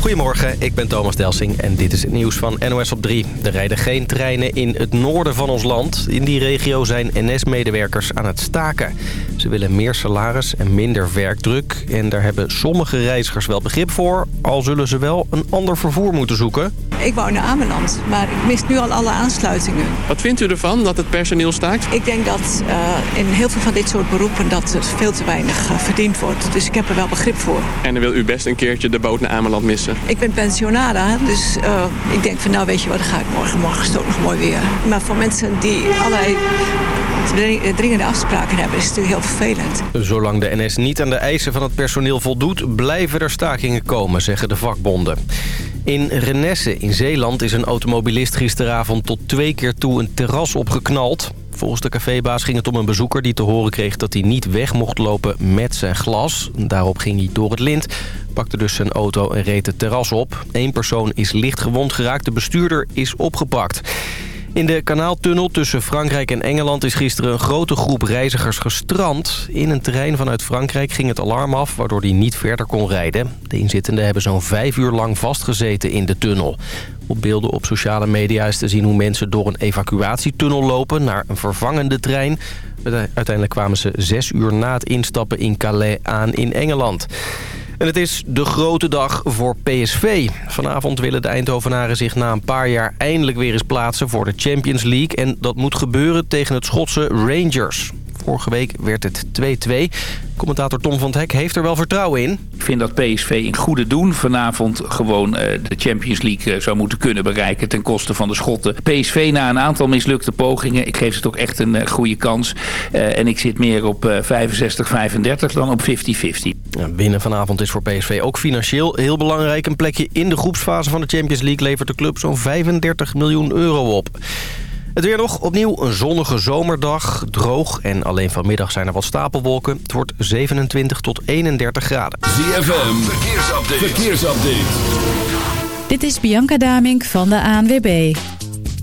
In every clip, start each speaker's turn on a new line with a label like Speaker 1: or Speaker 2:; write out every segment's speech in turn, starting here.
Speaker 1: Goedemorgen, ik ben Thomas Delsing en dit is het nieuws van NOS op 3. Er rijden geen treinen in het noorden van ons land. In die regio zijn NS-medewerkers aan het staken. Ze willen meer salaris en minder werkdruk. En daar hebben sommige reizigers wel begrip voor... al zullen ze wel een ander vervoer moeten zoeken.
Speaker 2: Ik woon in Ameland, maar ik mis nu al alle aansluitingen.
Speaker 3: Wat vindt u ervan dat het personeel staakt?
Speaker 2: Ik denk dat uh, in heel veel van dit soort beroepen dat er veel te weinig uh, verdiend wordt. Dus ik heb er wel begrip voor.
Speaker 3: En dan wil u best een keertje de boot naar Ameland missen?
Speaker 2: Ik ben pensionada, dus uh, ik denk van nou weet je wat, dan ga ik morgen. Morgen is het ook nog mooi weer. Maar voor mensen die allerlei dringende afspraken hebben, is natuurlijk heel vervelend.
Speaker 1: Zolang de NS niet aan de eisen van het personeel voldoet, blijven er stakingen komen, zeggen de vakbonden. In Renesse in Zeeland is een automobilist gisteravond tot twee keer toe een terras opgeknald. Volgens de cafébaas ging het om een bezoeker die te horen kreeg dat hij niet weg mocht lopen met zijn glas. Daarop ging hij door het lint, pakte dus zijn auto en reed het terras op. Eén persoon is licht gewond geraakt, de bestuurder is opgepakt. In de kanaaltunnel tussen Frankrijk en Engeland is gisteren een grote groep reizigers gestrand. In een trein vanuit Frankrijk ging het alarm af, waardoor die niet verder kon rijden. De inzittenden hebben zo'n vijf uur lang vastgezeten in de tunnel. Op beelden op sociale media is te zien hoe mensen door een evacuatietunnel lopen naar een vervangende trein. Uiteindelijk kwamen ze zes uur na het instappen in Calais aan in Engeland. En het is de grote dag voor PSV. Vanavond willen de Eindhovenaren zich na een paar jaar eindelijk weer eens plaatsen voor de Champions League. En dat moet gebeuren tegen het Schotse Rangers. Vorige week werd het 2-2. Commentator Tom van het Hek heeft er wel vertrouwen in.
Speaker 4: Ik vind dat PSV in goede doen vanavond gewoon uh, de Champions League uh, zou moeten kunnen bereiken ten koste van de Schotten. PSV na een aantal mislukte pogingen, ik geef ze toch echt een uh, goede kans. en ik zit meer op 65-35 dan op 50-50.
Speaker 1: Ja, winnen vanavond is voor PSV ook financieel heel belangrijk. Een plekje in de groepsfase van de Champions League levert de club zo'n 35 miljoen euro op. Het weer nog, opnieuw een zonnige zomerdag, droog en alleen vanmiddag zijn er wat stapelwolken. Het wordt 27 tot 31 graden.
Speaker 5: ZFM, verkeersupdate. verkeersupdate.
Speaker 6: Dit is Bianca Damink van de ANWB.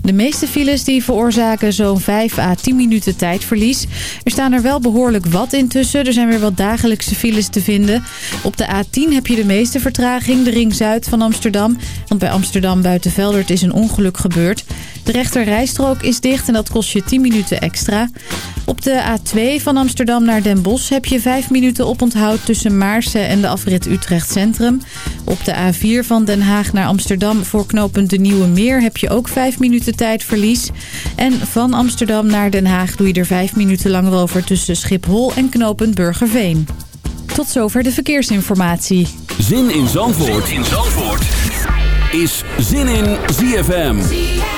Speaker 6: De meeste files die veroorzaken zo'n 5 à 10 minuten tijdverlies. Er staan er wel behoorlijk wat intussen. Er zijn weer wat dagelijkse files te vinden. Op de A10 heb je de meeste vertraging, de ring zuid van Amsterdam. Want bij Amsterdam Buitenveldert is een ongeluk gebeurd. De rechter rijstrook is dicht en dat kost je 10 minuten extra. Op de A2 van Amsterdam naar Den Bosch heb je 5 minuten oponthoud tussen Maarsen en de afrit Utrecht Centrum. Op de A4 van Den Haag naar Amsterdam voor knooppunt De Nieuwe Meer heb je ook 5 minuten tijdverlies. En van Amsterdam naar Den Haag doe je er 5 minuten langer over tussen Schiphol en knooppunt Burgerveen. Tot zover de verkeersinformatie.
Speaker 5: Zin in Zandvoort, zin in Zandvoort. is Zin in ZFM.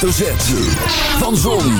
Speaker 7: De Z. Van Zon,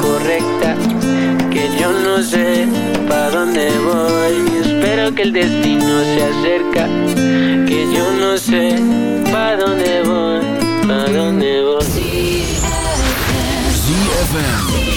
Speaker 8: correcta, que yo no sé pa dónde voy. Y espero que el destino se acerca, que yo no sé pa dónde voy, pa dónde voy.
Speaker 5: ZFM.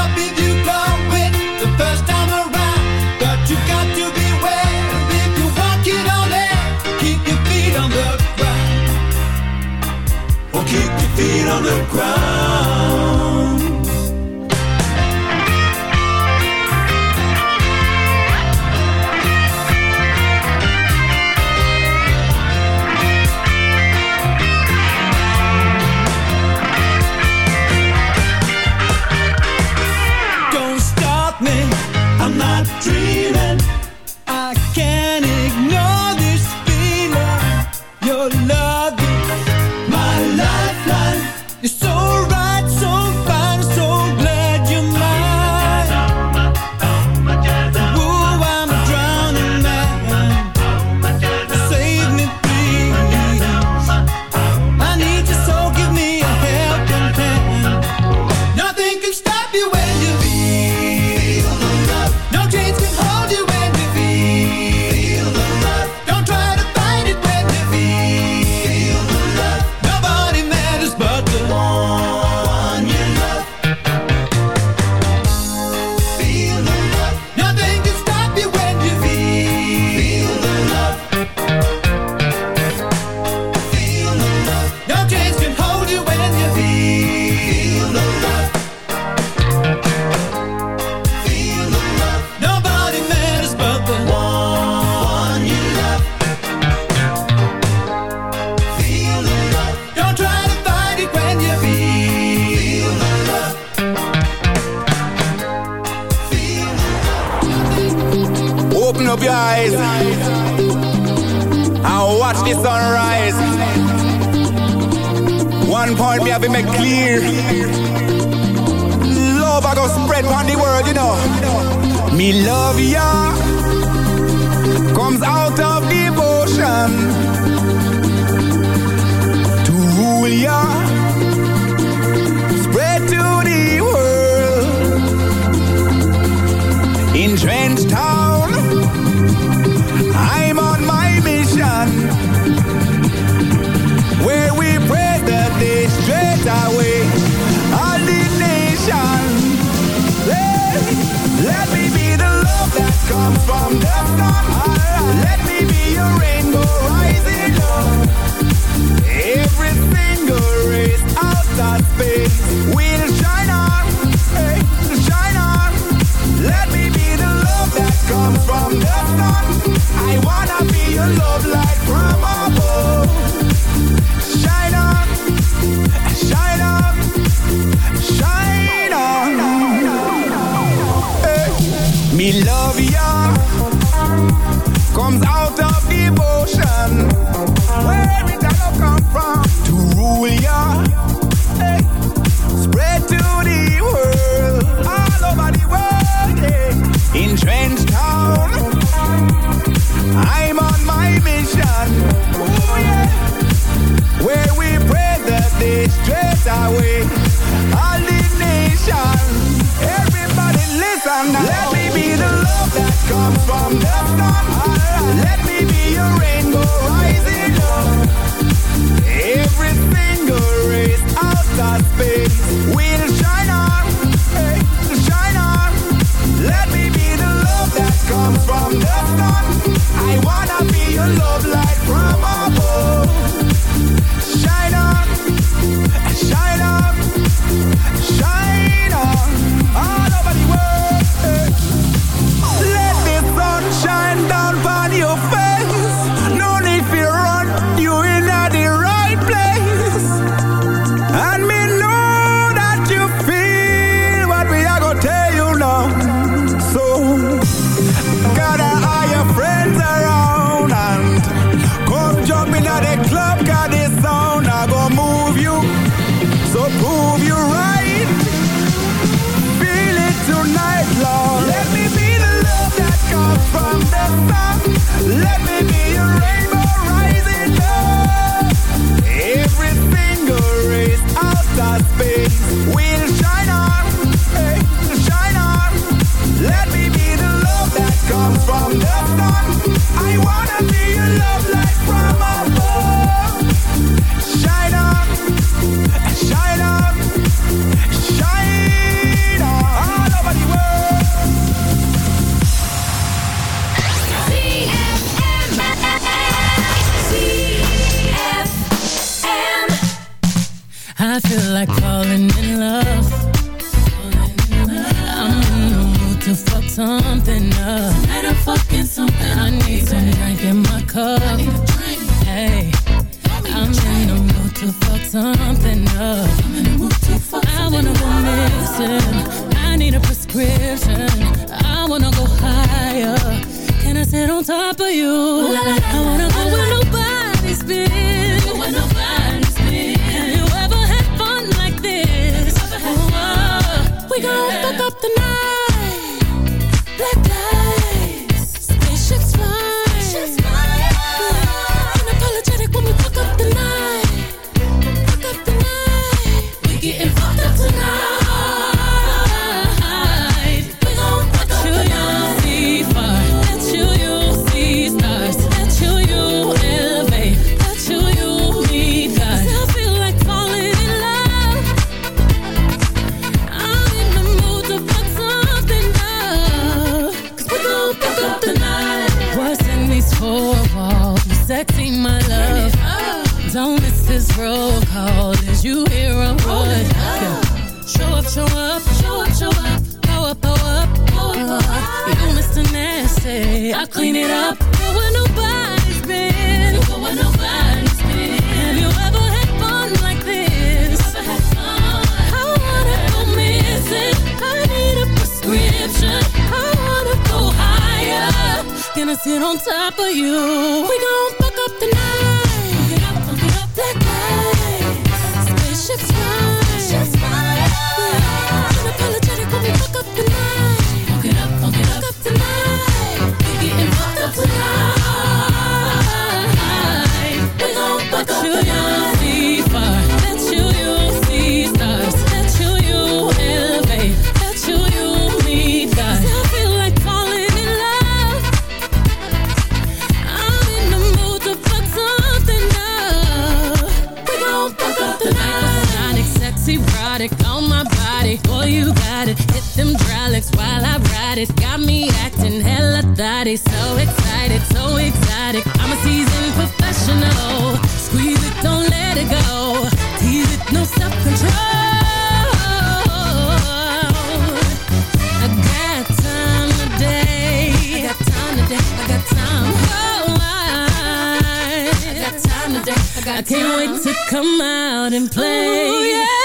Speaker 9: up be you
Speaker 10: watch the sunrise. One point me have been make clear. Love I go spread on the world, you know. Me love ya comes out of devotion to rule ya Let me be your rainbow rising up. Every single out space will shine on, shine on. Let me be the love that comes from the. I wanna be your love light. away. All the nations, everybody listen now. Let me be the love that comes from the sun. Let me be your rainbow rising up. Every single race out of space will shine.
Speaker 11: Rolex while I ride it. Got me acting hella thotty. So excited, so exotic. I'm a seasoned professional. Squeeze it, don't let it go. Tease it, no self control. I got time today. I got time today. I got time. Oh, I, got time today. I, got I can't wait to come out and play. Ooh, yeah.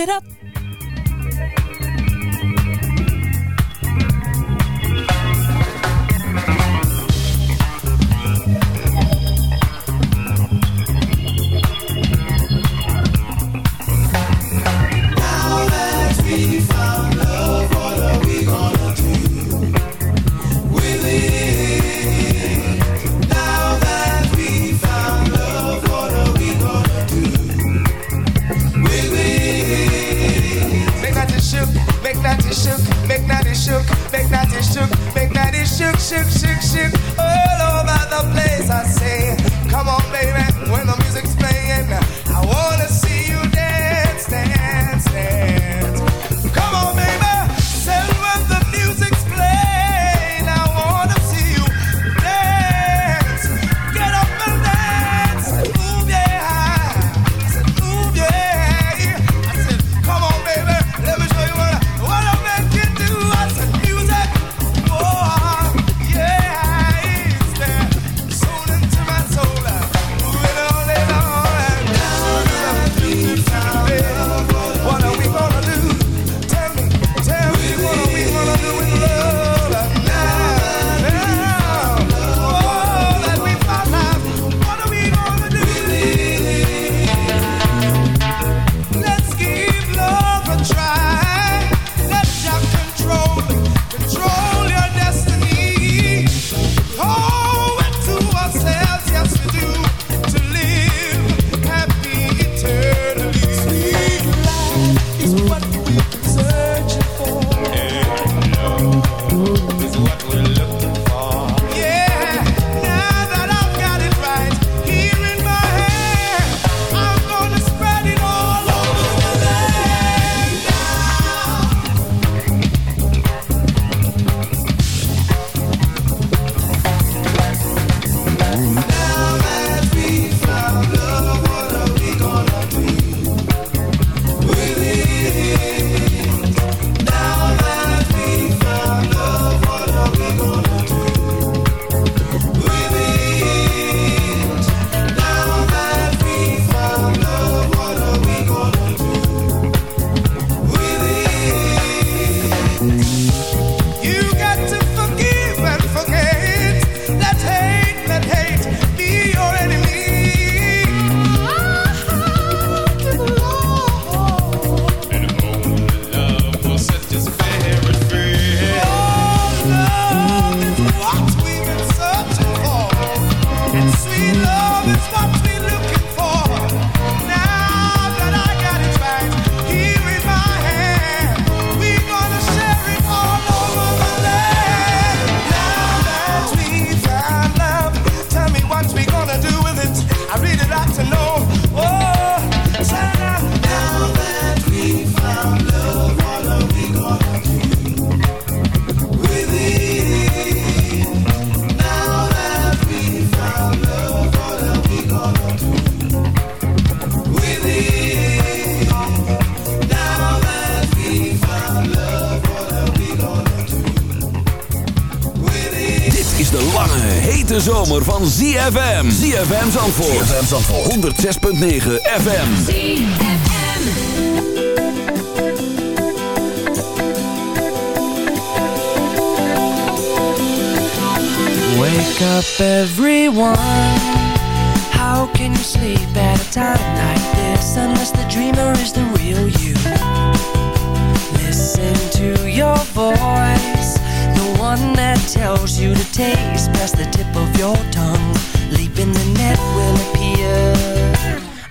Speaker 11: it up.
Speaker 7: sick, sick, sick. ZFM. ZFM Zandvoort. ZFM Zandvoort. 106.9 FM. ZFM.
Speaker 12: Wake up everyone. How can you sleep at a time like this? Unless the dreamer is the real you. Listen to your voice. The one that tells you to taste past the tip of your tongue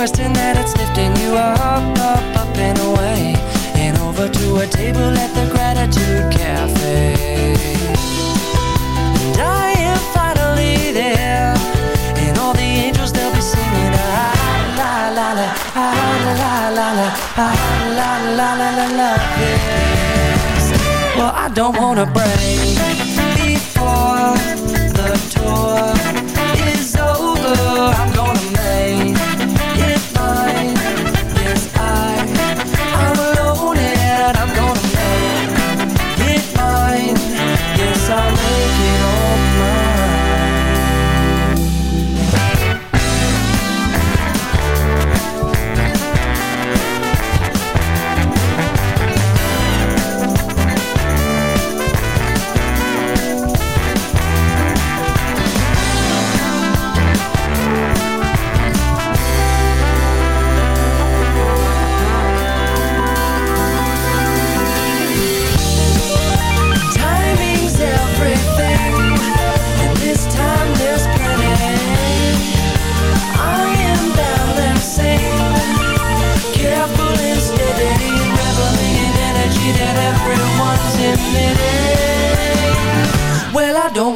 Speaker 12: question that it's lifting you up, up, up and away And over to a table at the Gratitude Cafe And I am finally there And all the angels, they'll be singing La la la, la la la la, la la la la la, yes Well, I don't wanna break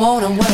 Speaker 12: wanna.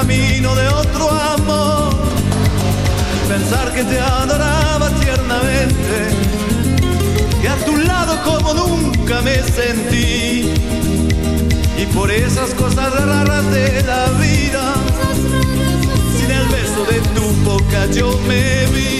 Speaker 13: camino de otro amor. Pensar que te adoraba tiernamente, que a tu lado como nunca me sentí. Y por esas cosas raras de la vida, sin el beso de tu boca yo me vi.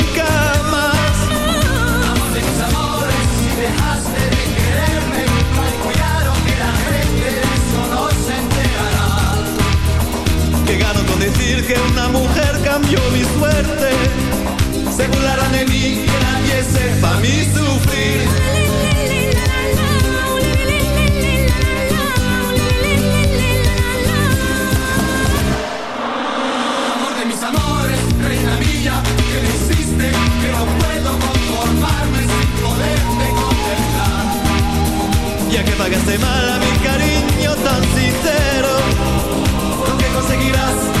Speaker 14: que
Speaker 13: una mujer cambió mi suerte. Se burlarán de mí, que nadie sepa mi sufrir.
Speaker 14: Amor de mis amores, reina mía, que me hiciste, que no puedo conformarme sin poderte contemplar.
Speaker 13: Ya que pagaste mal a mi cariño tan sincero, lo que conseguirás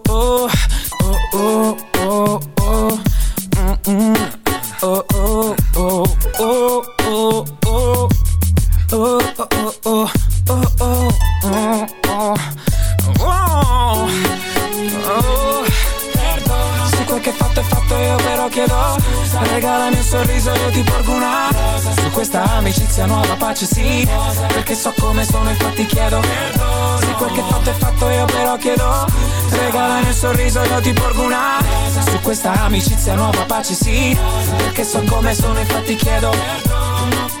Speaker 15: pace sì Perché so come sono infatti chiedo Se quel che fatto è fatto io però chiedo Regalami un sorriso io ti porgo una. Su questa amicizia nuova pace sì Perché so come sono infatti chiedo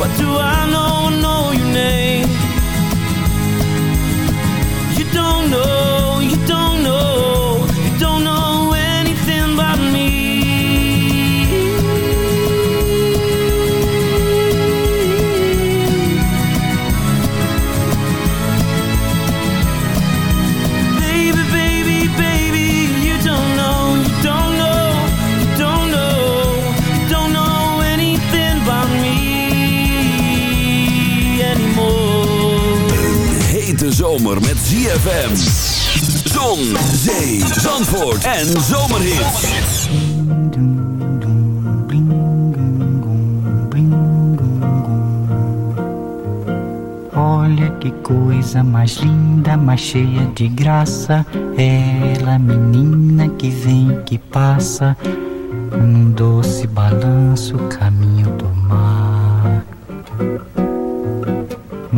Speaker 12: What do I know?
Speaker 5: Hete zomer met ZFM. Zon, zee, zandvoort en zomerhits.
Speaker 16: Olha que coisa mais linda, mais cheia de graça. Ela, menina que vem, que passa, num doce balanço, caminho